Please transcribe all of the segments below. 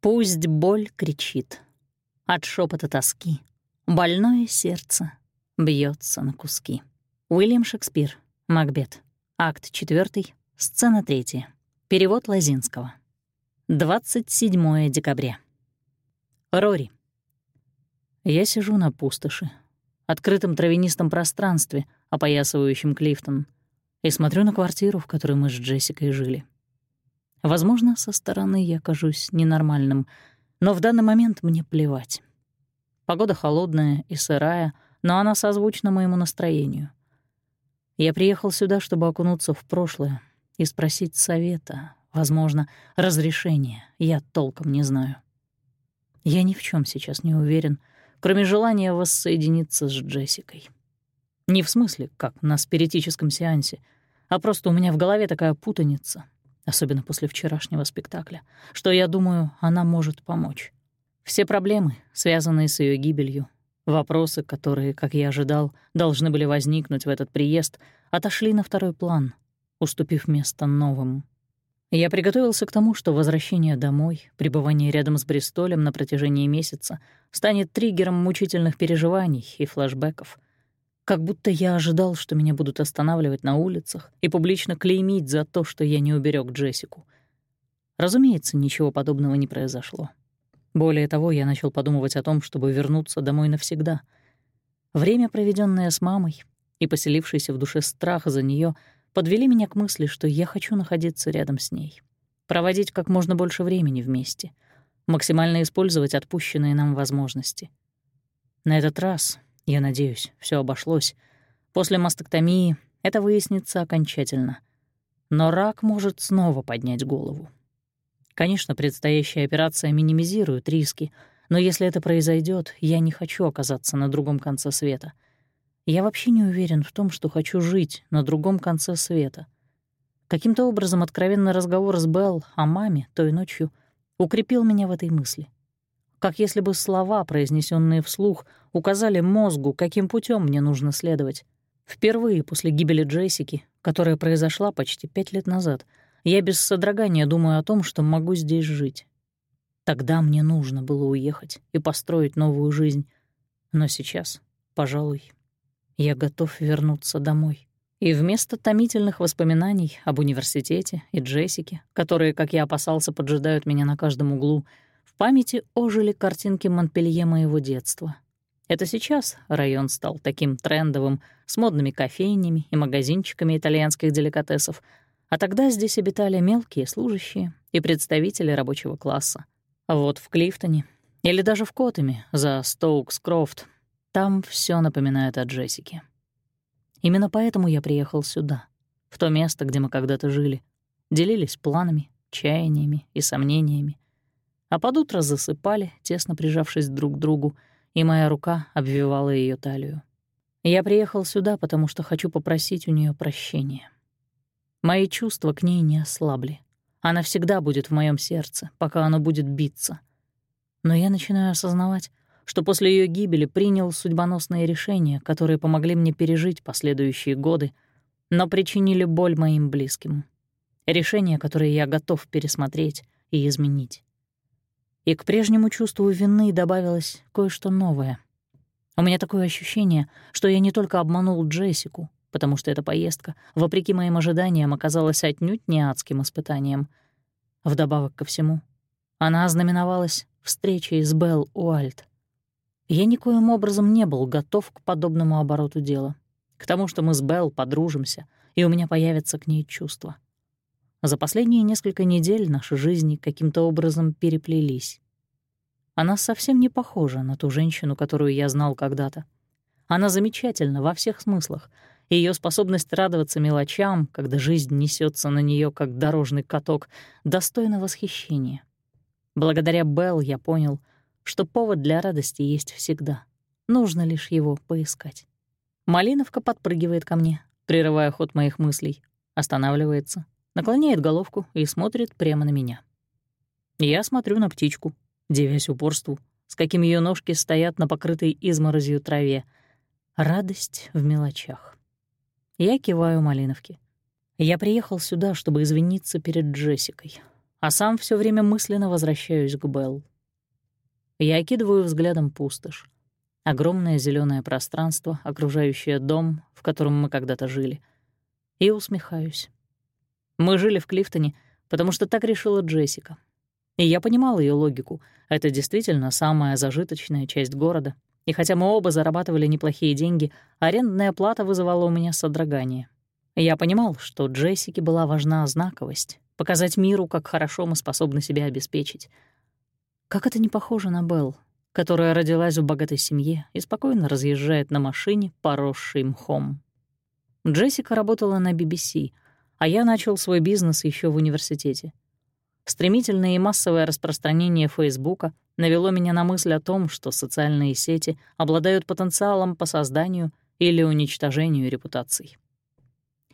Пусть боль кричит. От шепота тоски больное сердце бьется на куски. Уильям Шекспир, Макбет, акт 4, сцена 3. Перевод Лазинского. 27 декабря. Рори. Я сижу на пустоши, открытом травянистом пространстве, опоясывающем Клифтон, и смотрю на квартиру, в которой мы с Джессикой жили. Возможно, со стороны я кажусь ненормальным, но в данный момент мне плевать. Погода холодная и сырая, но она созвучна моему настроению. Я приехал сюда, чтобы окунуться в прошлое и спросить совета, возможно, разрешения, я толком не знаю. Я ни в чем сейчас не уверен, кроме желания воссоединиться с Джессикой. Не в смысле, как на спиритическом сеансе, а просто у меня в голове такая путаница, особенно после вчерашнего спектакля, что я думаю, она может помочь. Все проблемы, связанные с ее гибелью, вопросы, которые, как я ожидал, должны были возникнуть в этот приезд, отошли на второй план, уступив место новым. Я приготовился к тому, что возвращение домой, пребывание рядом с Бристолем на протяжении месяца станет триггером мучительных переживаний и флэшбэков — как будто я ожидал, что меня будут останавливать на улицах и публично клеймить за то, что я не уберег Джессику. Разумеется, ничего подобного не произошло. Более того, я начал подумывать о том, чтобы вернуться домой навсегда. Время, проведенное с мамой, и поселившийся в душе страх за нее, подвели меня к мысли, что я хочу находиться рядом с ней, проводить как можно больше времени вместе, максимально использовать отпущенные нам возможности. На этот раз я надеюсь, все обошлось. После мастектомии это выяснится окончательно. Но рак может снова поднять голову. Конечно, предстоящая операция минимизирует риски, но если это произойдет, я не хочу оказаться на другом конце света. Я вообще не уверен в том, что хочу жить на другом конце света. Каким-то образом откровенный разговор с Белл о маме той ночью укрепил меня в этой мысли как если бы слова, произнесенные вслух, указали мозгу, каким путем мне нужно следовать. Впервые после гибели Джессики, которая произошла почти пять лет назад, я без содрогания думаю о том, что могу здесь жить. Тогда мне нужно было уехать и построить новую жизнь. Но сейчас, пожалуй, я готов вернуться домой. И вместо томительных воспоминаний об университете и Джессике, которые, как я опасался, поджидают меня на каждом углу, памяти ожили картинки Монпелье моего детства. Это сейчас район стал таким трендовым, с модными кофейнями и магазинчиками итальянских деликатесов, а тогда здесь обитали мелкие служащие и представители рабочего класса. А вот в Клифтоне или даже в Котэме за Стоукс-Крофт там все напоминает о Джессике. Именно поэтому я приехал сюда, в то место, где мы когда-то жили, делились планами, чаяниями и сомнениями, а под утро засыпали, тесно прижавшись друг к другу, и моя рука обвивала ее талию. Я приехал сюда, потому что хочу попросить у нее прощения. Мои чувства к ней не ослабли. Она всегда будет в моем сердце, пока оно будет биться. Но я начинаю осознавать, что после ее гибели принял судьбоносные решения, которые помогли мне пережить последующие годы, но причинили боль моим близким. Решения, которые я готов пересмотреть и изменить и к прежнему чувству вины добавилось кое-что новое. У меня такое ощущение, что я не только обманул Джессику, потому что эта поездка, вопреки моим ожиданиям, оказалась отнюдь не адским испытанием. Вдобавок ко всему, она ознаменовалась встречей с Белл Уальт. Я никоим образом не был готов к подобному обороту дела, к тому, что мы с Белл подружимся, и у меня появятся к ней чувства. За последние несколько недель наши жизни каким-то образом переплелись. Она совсем не похожа на ту женщину, которую я знал когда-то. Она замечательна во всех смыслах, её способность радоваться мелочам, когда жизнь несется на нее как дорожный каток, достойна восхищения. Благодаря Белл я понял, что повод для радости есть всегда. Нужно лишь его поискать. Малиновка подпрыгивает ко мне, прерывая ход моих мыслей, останавливается, наклоняет головку и смотрит прямо на меня. Я смотрю на птичку, девясь упорству, с каким ее ножки стоят на покрытой изморозью траве. Радость в мелочах. Я киваю Малиновке. Я приехал сюда, чтобы извиниться перед Джессикой. а сам все время мысленно возвращаюсь к Белл. Я окидываю взглядом пустошь. Огромное зеленое пространство, окружающее дом, в котором мы когда-то жили. И усмехаюсь. Мы жили в Клифтоне, потому что так решила Джессика. И я понимал ее логику. Это действительно самая зажиточная часть города. И хотя мы оба зарабатывали неплохие деньги, арендная плата вызывала у меня содрогание. Я понимал, что Джессике была важна знаковость, показать миру, как хорошо мы способны себя обеспечить. Как это не похоже на Белл, которая родилась в богатой семье и спокойно разъезжает на машине, поросшей мхом. Джессика работала на BBC, а я начал свой бизнес еще в университете. Стремительное и массовое распространение Фейсбука навело меня на мысль о том, что социальные сети обладают потенциалом по созданию или уничтожению репутаций.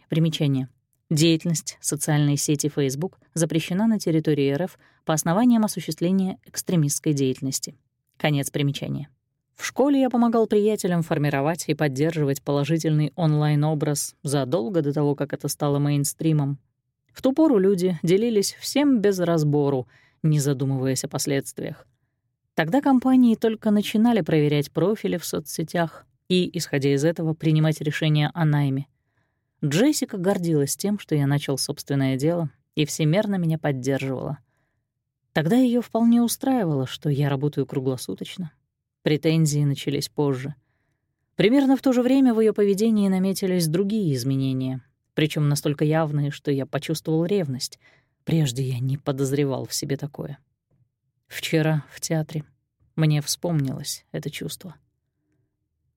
Примечание. Деятельность социальной сети Facebook запрещена на территории РФ по основаниям осуществления экстремистской деятельности. Конец примечания. В школе я помогал приятелям формировать и поддерживать положительный онлайн-образ задолго до того, как это стало мейнстримом. В ту пору люди делились всем без разбору, не задумываясь о последствиях. Тогда компании только начинали проверять профили в соцсетях и, исходя из этого, принимать решения о найме. Джессика гордилась тем, что я начал собственное дело, и всемерно меня поддерживала. Тогда ее вполне устраивало, что я работаю круглосуточно. Претензии начались позже. Примерно в то же время в ее поведении наметились другие изменения, причем настолько явные, что я почувствовал ревность. Прежде я не подозревал в себе такое. Вчера в театре мне вспомнилось это чувство.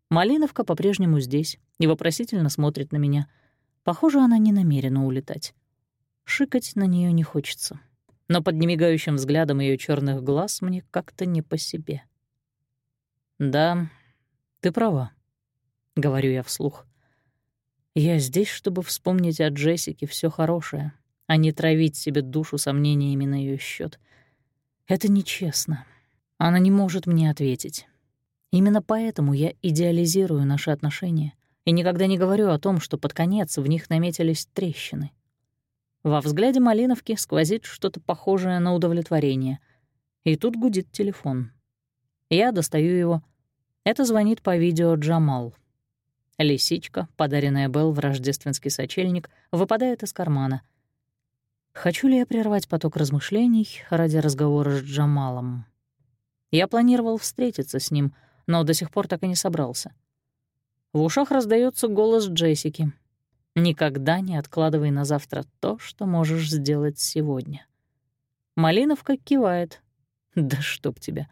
Малиновка по-прежнему здесь и вопросительно смотрит на меня. Похоже, она не намерена улетать. Шикать на нее не хочется. Но под немигающим взглядом ее черных глаз мне как-то не по себе. «Да, ты права», — говорю я вслух. «Я здесь, чтобы вспомнить о Джессике все хорошее, а не травить себе душу сомнениями на ее счет. Это нечестно. Она не может мне ответить. Именно поэтому я идеализирую наши отношения и никогда не говорю о том, что под конец в них наметились трещины. Во взгляде Малиновки сквозит что-то похожее на удовлетворение. И тут гудит телефон. Я достаю его. Это звонит по видео Джамал. Лисичка, подаренная Белл в рождественский сочельник, выпадает из кармана — Хочу ли я прервать поток размышлений ради разговора с Джамалом? Я планировал встретиться с ним, но до сих пор так и не собрался. В ушах раздается голос Джессики. «Никогда не откладывай на завтра то, что можешь сделать сегодня». Малиновка кивает. «Да чтоб тебя».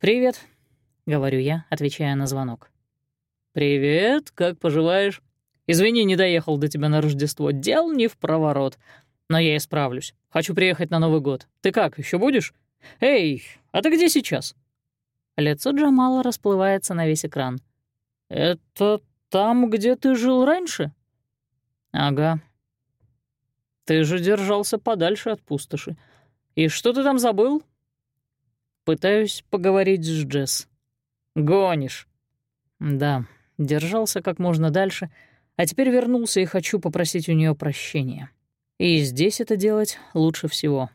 «Привет», — говорю я, отвечая на звонок. «Привет, как поживаешь? Извини, не доехал до тебя на Рождество. Дел не в проворот. Но я исправлюсь. Хочу приехать на Новый год. Ты как, еще будешь? Эй, а ты где сейчас?» Лицо Джамала расплывается на весь экран. «Это там, где ты жил раньше?» «Ага. Ты же держался подальше от пустоши. И что ты там забыл?» «Пытаюсь поговорить с Джесс». «Гонишь?» «Да, держался как можно дальше, а теперь вернулся и хочу попросить у нее прощения». И здесь это делать лучше всего.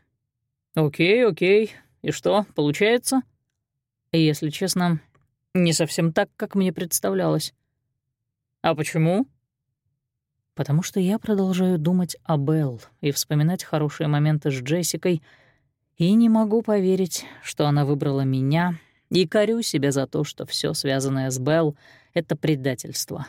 Окей, окей. И что, получается? Если честно, не совсем так, как мне представлялось. А почему? Потому что я продолжаю думать о Белл и вспоминать хорошие моменты с Джессикой, и не могу поверить, что она выбрала меня, и корю себя за то, что все связанное с Белл — это предательство.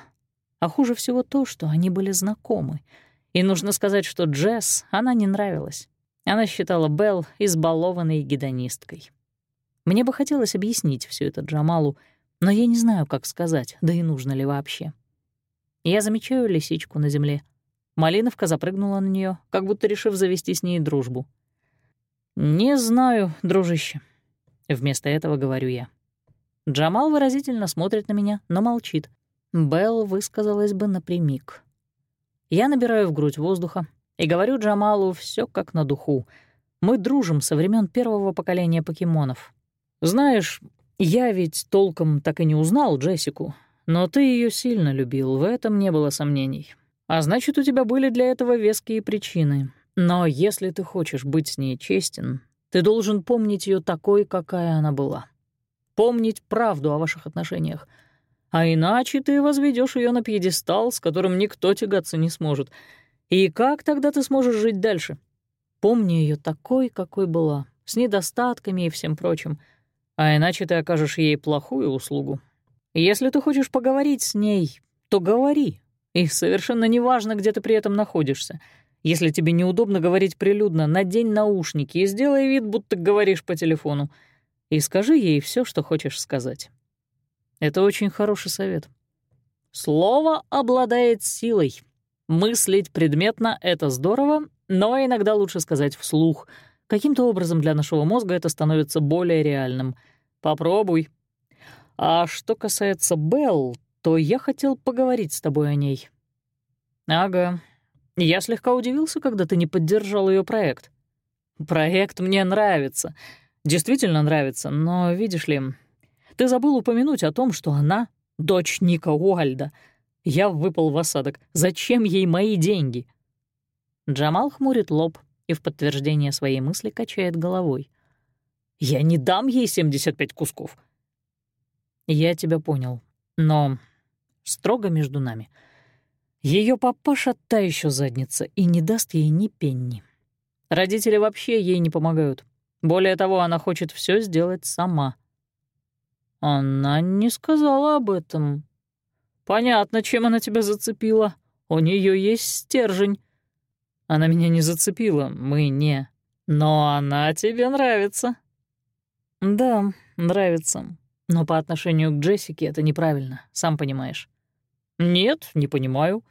А хуже всего то, что они были знакомы — и нужно сказать, что Джесс она не нравилась. Она считала Белл избалованной гедонисткой. Мне бы хотелось объяснить все это Джамалу, но я не знаю, как сказать, да и нужно ли вообще. Я замечаю лисичку на земле. Малиновка запрыгнула на нее, как будто решив завести с ней дружбу. «Не знаю, дружище», — вместо этого говорю я. Джамал выразительно смотрит на меня, но молчит. Белл высказалась бы напрямик. Я набираю в грудь воздуха и говорю Джамалу все как на духу. Мы дружим со времен первого поколения покемонов. Знаешь, я ведь толком так и не узнал Джессику, но ты ее сильно любил, в этом не было сомнений. А значит, у тебя были для этого веские причины. Но если ты хочешь быть с ней честен, ты должен помнить ее такой, какая она была. Помнить правду о ваших отношениях. А иначе ты возведешь ее на пьедестал, с которым никто тягаться не сможет. И как тогда ты сможешь жить дальше? Помни ее такой, какой была, с недостатками и всем прочим. А иначе ты окажешь ей плохую услугу. Если ты хочешь поговорить с ней, то говори. И совершенно неважно, где ты при этом находишься — если тебе неудобно говорить прилюдно, надень наушники и сделай вид, будто говоришь по телефону. И скажи ей все, что хочешь сказать. Это очень хороший совет. Слово обладает силой. Мыслить предметно — это здорово, но иногда лучше сказать вслух. Каким-то образом для нашего мозга это становится более реальным. Попробуй. А что касается Белл, то я хотел поговорить с тобой о ней. Ага, я слегка удивился, когда ты не поддержал ее проект. Проект мне нравится. Действительно нравится, но, видишь ли, ты забыл упомянуть о том, что она — дочь Ника Уальда. Я выпал в осадок. Зачем ей мои деньги? Джамал хмурит лоб и в подтверждение своей мысли качает головой. «Я не дам ей 75 кусков». «Я тебя понял, но строго между нами — ее папаша та еще задница и не даст ей ни пенни. Родители вообще ей не помогают. Более того, она хочет все сделать сама. Она не сказала об этом. Понятно, чем она тебя зацепила. У нее есть стержень. Она меня не зацепила, мы не. Но она тебе нравится. Да, нравится. Но по отношению к Джессике это неправильно, сам понимаешь. «Нет, не понимаю.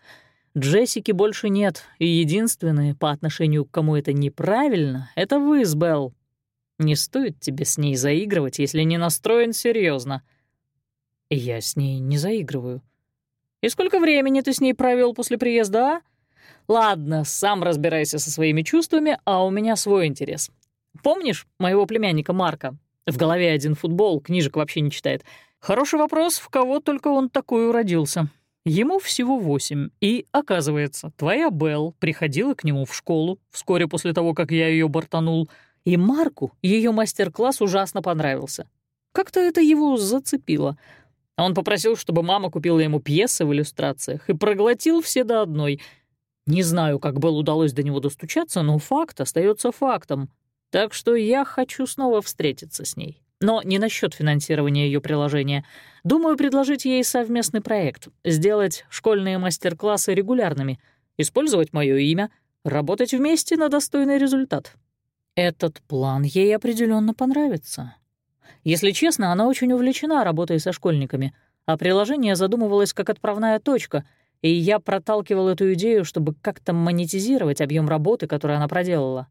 Джессики больше нет, и единственное, по отношению к кому это неправильно, это вы с Белл. Не стоит тебе с ней заигрывать, если не настроен серьезно. Я с ней не заигрываю. И сколько времени ты с ней провел после приезда, а? Ладно, сам разбирайся со своими чувствами, а у меня свой интерес. Помнишь моего племянника Марка? В голове один футбол, книжек вообще не читает. Хороший вопрос, в кого только он такой уродился. Ему всего восемь, и, оказывается, твоя Белл приходила к нему в школу вскоре после того, как я ее бортанул, и Марку ее мастер-класс ужасно понравился. Как-то это его зацепило. Он попросил, чтобы мама купила ему пьесы в иллюстрациях, и проглотил все до одной. Не знаю, как Белл удалось до него достучаться, но факт остается фактом. Так что я хочу снова встретиться с ней. Но не насчет финансирования ее приложения. Думаю предложить ей совместный проект, сделать школьные мастер-классы регулярными, использовать мое имя, работать вместе на достойный результат. Этот план ей определенно понравится. Если честно, она очень увлечена работой со школьниками, а приложение задумывалось как отправная точка, и я проталкивал эту идею, чтобы как-то монетизировать объем работы, который она проделала.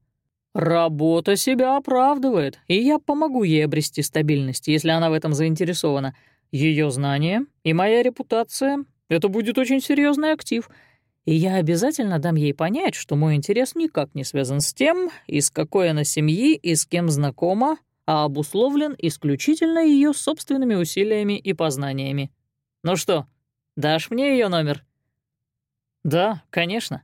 Работа себя оправдывает, и я помогу ей обрести стабильность, если она в этом заинтересована. Ее знания и моя репутация — это будет очень серьезный актив, и я обязательно дам ей понять, что мой интерес никак не связан с тем, из какой она семьи и с кем знакома, а обусловлен исключительно ее собственными усилиями и познаниями. Ну что, дашь мне ее номер? Да, конечно.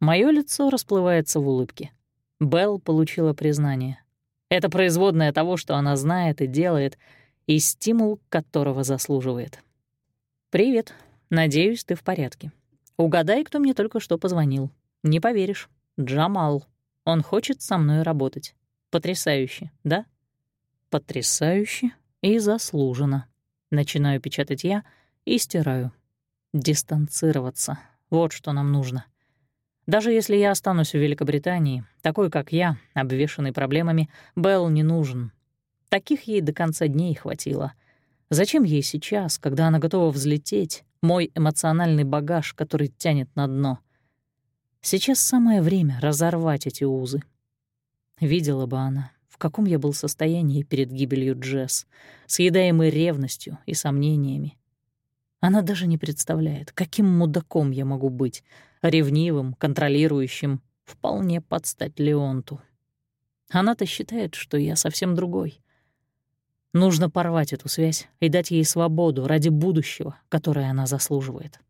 Мое лицо расплывается в улыбке. Белл получила признание. Это производное того, что она знает и делает, и стимул, которого заслуживает. «Привет. Надеюсь, ты в порядке. Угадай, кто мне только что позвонил. Не поверишь. Джамал. Он хочет со мной работать. Потрясающе, да?» «Потрясающе и заслуженно». Начинаю печатать я и стираю. Дистанцироваться. Вот что нам нужно. Даже если я останусь в Великобритании, такой, как я, обвешанный проблемами, Белл не нужен. Таких ей до конца дней хватило. Зачем ей сейчас, когда она готова взлететь, мой эмоциональный багаж, который тянет на дно? Сейчас самое время разорвать эти узы. Видела бы она, в каком я был состоянии перед гибелью Джесс, съедаемой ревностью и сомнениями. Она даже не представляет, каким мудаком я могу быть, ревнивым, контролирующим, вполне подстать Леонту. Она-то считает, что я совсем другой. Нужно порвать эту связь и дать ей свободу ради будущего, которое она заслуживает.